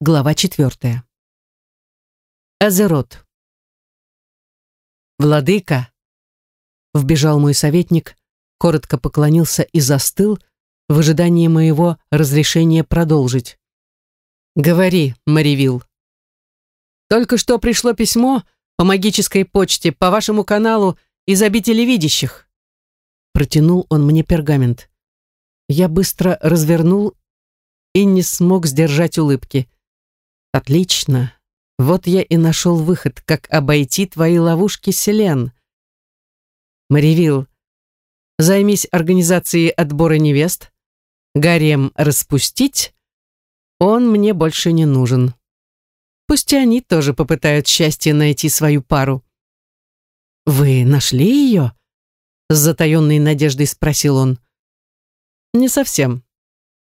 Глава четвертая. Азерот. «Владыка!» Вбежал мой советник, коротко поклонился и застыл в ожидании моего разрешения продолжить. «Говори, Маривил. Только что пришло письмо по магической почте по вашему каналу из обители видящих». Протянул он мне пергамент. Я быстро развернул и не смог сдержать улыбки. Отлично. Вот я и нашел выход, как обойти твои ловушки, Селен. Маривил, займись организацией отбора невест. Гарем распустить. Он мне больше не нужен. Пусть они тоже попытают счастье найти свою пару. «Вы нашли ее?» С затаенной надеждой спросил он. «Не совсем.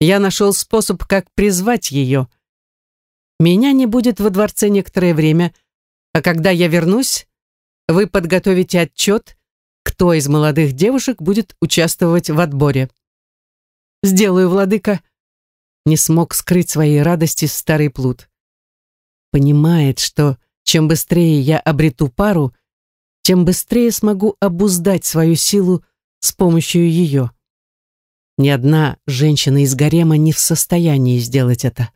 Я нашел способ, как призвать ее», меня не будет во дворце некоторое время, а когда я вернусь, вы подготовите отчет, кто из молодых девушек будет участвовать в отборе. Сделаю, владыка. Не смог скрыть своей радости старый плут. Понимает, что чем быстрее я обрету пару, тем быстрее смогу обуздать свою силу с помощью ее. Ни одна женщина из гарема не в состоянии сделать это.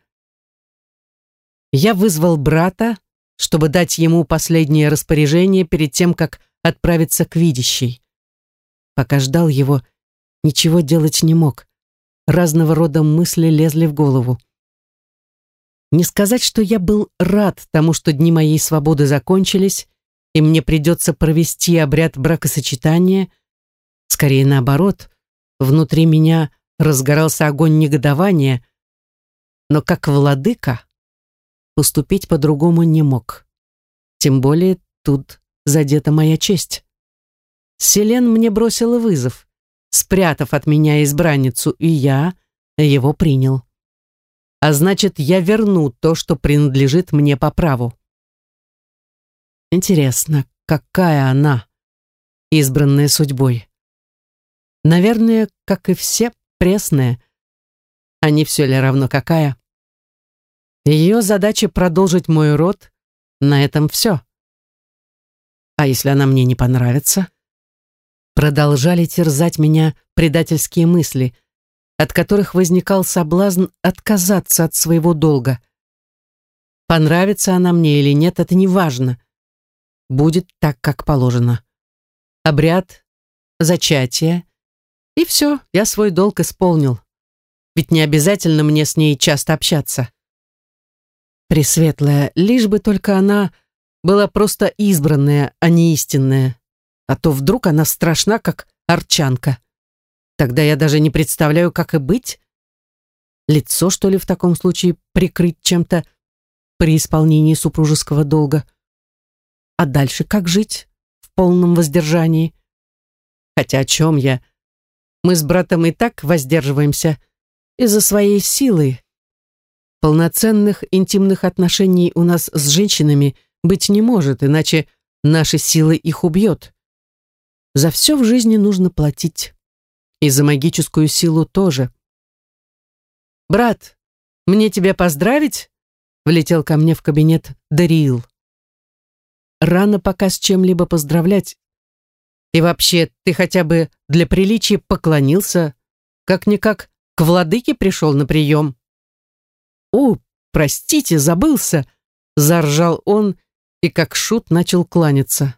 Я вызвал брата, чтобы дать ему последнее распоряжение перед тем, как отправиться к видящей. Пока ждал его, ничего делать не мог. Разного рода мысли лезли в голову. Не сказать, что я был рад тому, что дни моей свободы закончились, и мне придется провести обряд бракосочетания. Скорее наоборот, внутри меня разгорался огонь негодования, но как владыка поступить по-другому не мог. Тем более тут задета моя честь. Селен мне бросила вызов, спрятав от меня избранницу, и я его принял. А значит, я верну то, что принадлежит мне по праву. Интересно, какая она, избранная судьбой? Наверное, как и все, пресная. А не все ли равно какая? Ее задача продолжить мой род, на этом все. А если она мне не понравится? Продолжали терзать меня предательские мысли, от которых возникал соблазн отказаться от своего долга. Понравится она мне или нет, это не важно. Будет так, как положено. Обряд, зачатие, и все, я свой долг исполнил. Ведь не обязательно мне с ней часто общаться. Пресветлая, лишь бы только она была просто избранная, а не истинная. А то вдруг она страшна, как арчанка. Тогда я даже не представляю, как и быть. Лицо, что ли, в таком случае прикрыть чем-то при исполнении супружеского долга? А дальше как жить в полном воздержании? Хотя о чем я? Мы с братом и так воздерживаемся из-за своей силы, Полноценных интимных отношений у нас с женщинами быть не может, иначе наши силы их убьет. За все в жизни нужно платить. И за магическую силу тоже. «Брат, мне тебя поздравить?» Влетел ко мне в кабинет Дариил. Рано пока с чем-либо поздравлять. И вообще, ты хотя бы для приличия поклонился, как-никак к владыке пришел на прием. «О, простите, забылся!» — заржал он и как шут начал кланяться.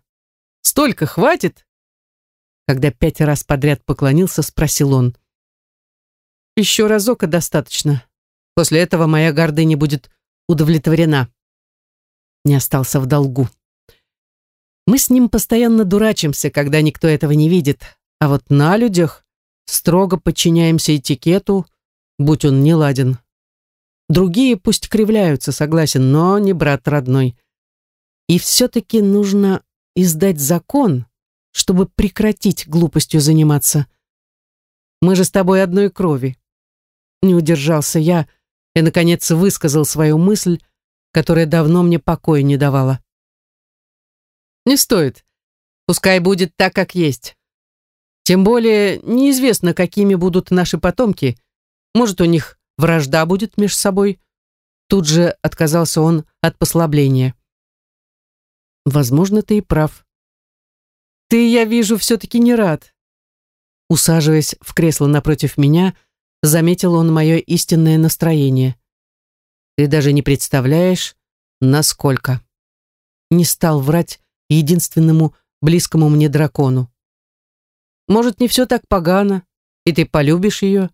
«Столько хватит?» Когда пять раз подряд поклонился, спросил он. «Еще разок и достаточно. После этого моя гордыня будет удовлетворена». Не остался в долгу. Мы с ним постоянно дурачимся, когда никто этого не видит, а вот на людях строго подчиняемся этикету, будь он не ладен. Другие пусть кривляются, согласен, но не брат родной. И все-таки нужно издать закон, чтобы прекратить глупостью заниматься. Мы же с тобой одной крови. Не удержался я и, наконец, высказал свою мысль, которая давно мне покоя не давала. Не стоит. Пускай будет так, как есть. Тем более неизвестно, какими будут наши потомки. Может, у них вражда будет между собой. Тут же отказался он от послабления. Возможно, ты и прав. Ты, я вижу, все-таки не рад. Усаживаясь в кресло напротив меня, заметил он мое истинное настроение. Ты даже не представляешь, насколько. Не стал врать единственному близкому мне дракону. Может, не все так погано, и ты полюбишь ее?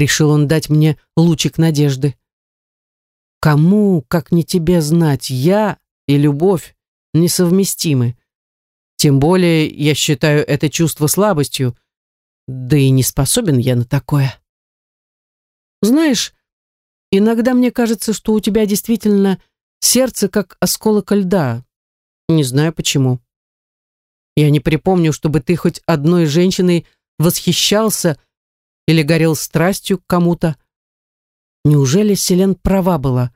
Решил он дать мне лучик надежды. Кому, как не тебе знать, я и любовь несовместимы. Тем более я считаю это чувство слабостью, да и не способен я на такое. Знаешь, иногда мне кажется, что у тебя действительно сердце как осколок льда. Не знаю почему. Я не припомню, чтобы ты хоть одной женщиной восхищался или горел страстью к кому-то. Неужели Селен права была,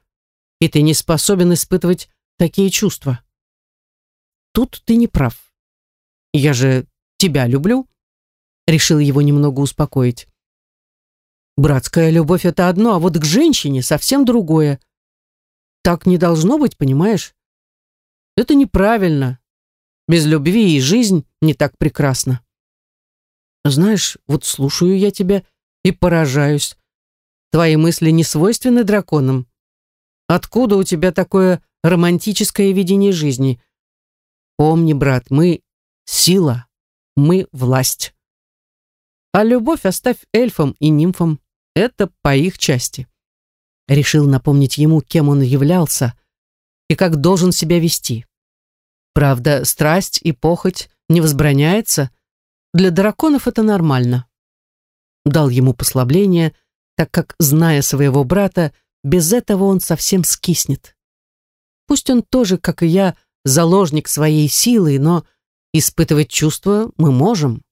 и ты не способен испытывать такие чувства? Тут ты не прав. Я же тебя люблю, решил его немного успокоить. Братская любовь — это одно, а вот к женщине совсем другое. Так не должно быть, понимаешь? Это неправильно. Без любви и жизнь не так прекрасна. Знаешь, вот слушаю я тебя и поражаюсь. Твои мысли не свойственны драконам. Откуда у тебя такое романтическое видение жизни? Помни, брат, мы — сила, мы — власть. А любовь оставь эльфам и нимфам. Это по их части. Решил напомнить ему, кем он являлся и как должен себя вести. Правда, страсть и похоть не возбраняется. Для драконов это нормально. Дал ему послабление — так как, зная своего брата, без этого он совсем скиснет. Пусть он тоже, как и я, заложник своей силы, но испытывать чувства мы можем.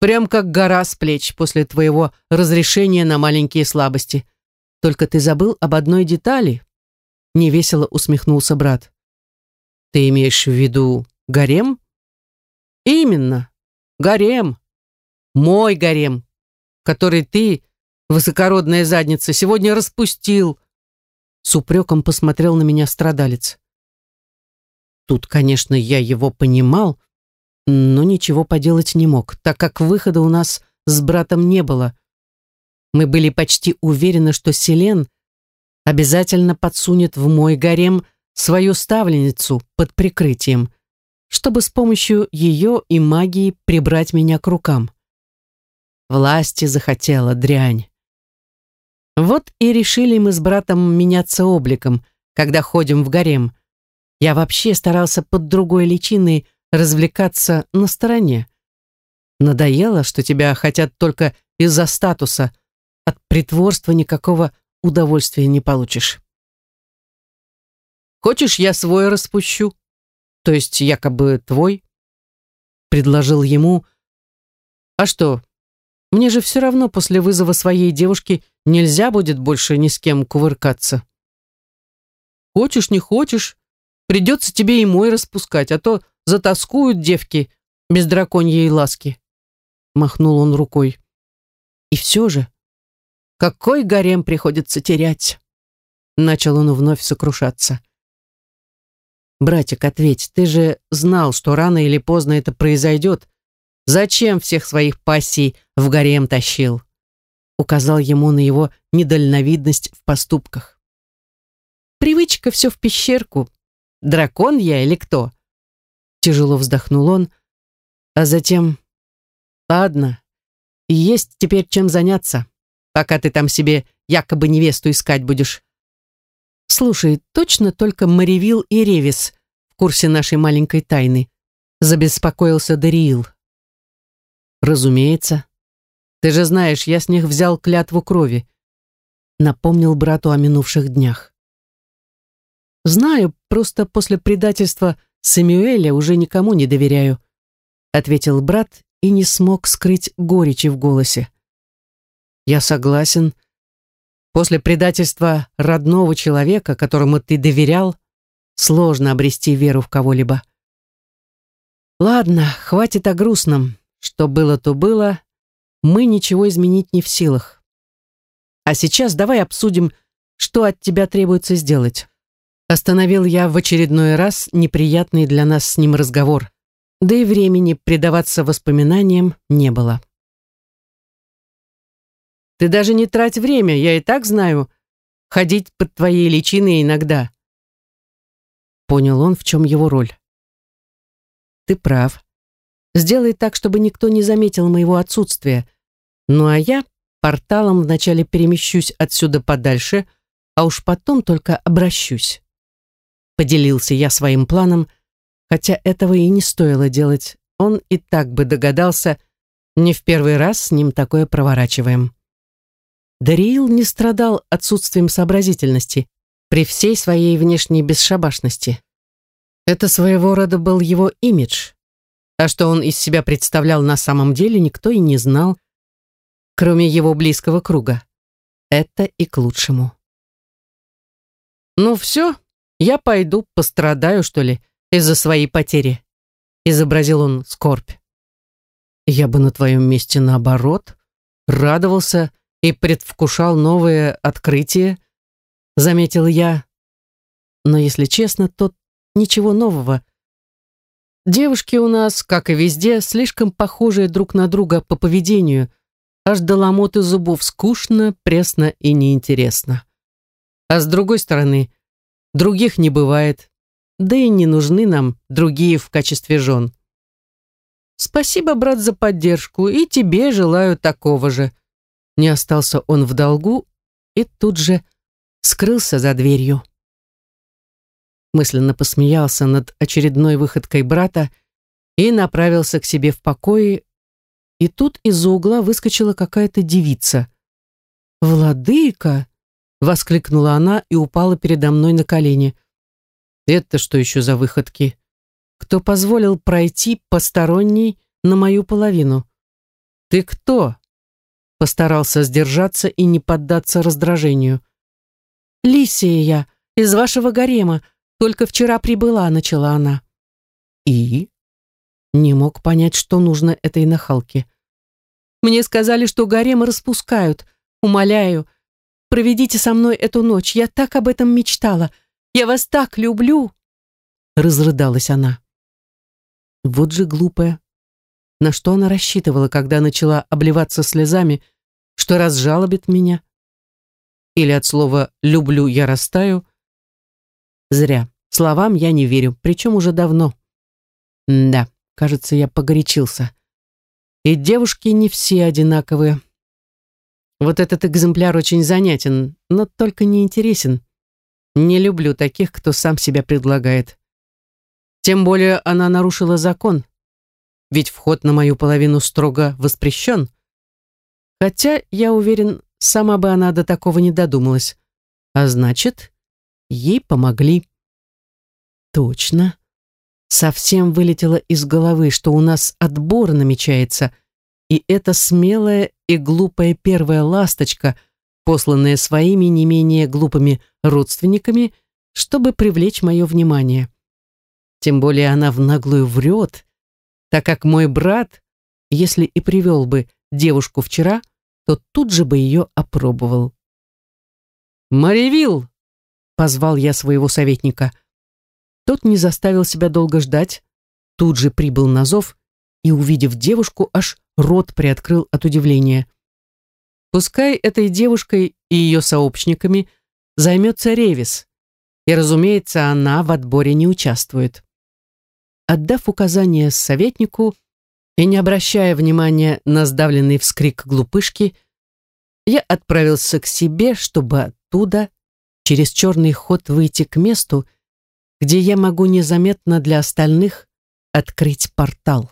Прям как гора с плеч после твоего разрешения на маленькие слабости. Только ты забыл об одной детали. Невесело усмехнулся брат. Ты имеешь в виду гарем? Именно. Гарем. Мой гарем, который ты, высокородная задница, сегодня распустил. С упреком посмотрел на меня страдалец. Тут, конечно, я его понимал, но ничего поделать не мог, так как выхода у нас с братом не было. Мы были почти уверены, что Селен обязательно подсунет в мой гарем свою ставленницу под прикрытием, чтобы с помощью ее и магии прибрать меня к рукам. Власти захотела, дрянь. Вот и решили мы с братом меняться обликом, когда ходим в гарем. Я вообще старался под другой личиной развлекаться на стороне. Надоело, что тебя хотят только из-за статуса. От притворства никакого удовольствия не получишь. Хочешь, я свой распущу? То есть якобы твой? Предложил ему. А что, мне же все равно после вызова своей девушки нельзя будет больше ни с кем кувыркаться. Хочешь, не хочешь, придется тебе и мой распускать, а то затаскуют девки без драконьей ласки. Махнул он рукой. И все же, какой гарем приходится терять? Начал он вновь сокрушаться. «Братик, ответь, ты же знал, что рано или поздно это произойдет, Зачем всех своих пассий в гарем тащил? Указал ему на его недальновидность в поступках. Привычка все в пещерку. Дракон я или кто? Тяжело вздохнул он, а затем... Ладно, есть теперь чем заняться, пока ты там себе якобы невесту искать будешь. Слушай, точно только Маривил и Ревис в курсе нашей маленькой тайны? Забеспокоился Дариил. Разумеется. Ты же знаешь, я с них взял клятву крови. Напомнил брату о минувших днях. Знаю, просто после предательства Самюэля уже никому не доверяю, ответил брат и не смог скрыть горечи в голосе. Я согласен. После предательства родного человека, которому ты доверял, сложно обрести веру в кого-либо. Ладно, хватит о грустном. Что было, то было. Мы ничего изменить не в силах. А сейчас давай обсудим, что от тебя требуется сделать. Остановил я в очередной раз неприятный для нас с ним разговор, да и времени предаваться воспоминаниям не было. Ты даже не трать время, я и так знаю. Ходить под твоей личиной иногда. Понял он, в чем его роль. Ты прав. Сделай так, чтобы никто не заметил моего отсутствия. Ну а я порталом вначале перемещусь отсюда подальше, а уж потом только обращусь. Поделился я своим планом, хотя этого и не стоило делать. Он и так бы догадался, не в первый раз с ним такое проворачиваем. Дариил не страдал отсутствием сообразительности при всей своей внешней бесшабашности. Это своего рода был его имидж. А что он из себя представлял на самом деле, никто и не знал, кроме его близкого круга. Это и к лучшему. «Ну все, я пойду пострадаю, что ли, из-за своей потери», изобразил он скорбь. «Я бы на твоем месте наоборот радовался и предвкушал новые открытия, заметил я. Но если честно, то ничего нового. Девушки у нас, как и везде, слишком похожие друг на друга по поведению, аж до ломоты зубов скучно, пресно и неинтересно. А с другой стороны, других не бывает, да и не нужны нам другие в качестве жен. Спасибо, брат, за поддержку, и тебе желаю такого же. Не остался он в долгу и тут же скрылся за дверью. Мысленно посмеялся над очередной выходкой брата и направился к себе в покое, и тут из-за угла выскочила какая-то девица. «Владыка!» — воскликнула она и упала передо мной на колени. «Это что еще за выходки? Кто позволил пройти посторонний на мою половину? Ты кто?» Постарался сдержаться и не поддаться раздражению. «Лисия я, из вашего гарема, только вчера прибыла», — начала она. «И?» Не мог понять, что нужно этой нахалке. «Мне сказали, что гаремы распускают. Умоляю, проведите со мной эту ночь. Я так об этом мечтала. Я вас так люблю!» Разрыдалась она. Вот же глупая. На что она рассчитывала, когда начала обливаться слезами, что разжалобит меня? Или от слова «люблю» я растаю? Зря. Словам я не верю, причем уже давно. М да, кажется, я погорячился. И девушки не все одинаковые. Вот этот экземпляр очень занятен, но только не интересен. Не люблю таких, кто сам себя предлагает. Тем более она нарушила закон ведь вход на мою половину строго воспрещен. Хотя, я уверен, сама бы она до такого не додумалась. А значит, ей помогли. Точно. Совсем вылетело из головы, что у нас отбор намечается, и эта смелая и глупая первая ласточка, посланная своими не менее глупыми родственниками, чтобы привлечь мое внимание. Тем более она в наглую врет, так как мой брат, если и привел бы девушку вчера, то тут же бы ее опробовал. «Маривил!» — позвал я своего советника. Тот не заставил себя долго ждать, тут же прибыл на зов и, увидев девушку, аж рот приоткрыл от удивления. Пускай этой девушкой и ее сообщниками займется Ревис, и, разумеется, она в отборе не участвует. Отдав указание советнику и не обращая внимания на сдавленный вскрик глупышки, я отправился к себе, чтобы оттуда через черный ход выйти к месту, где я могу незаметно для остальных открыть портал.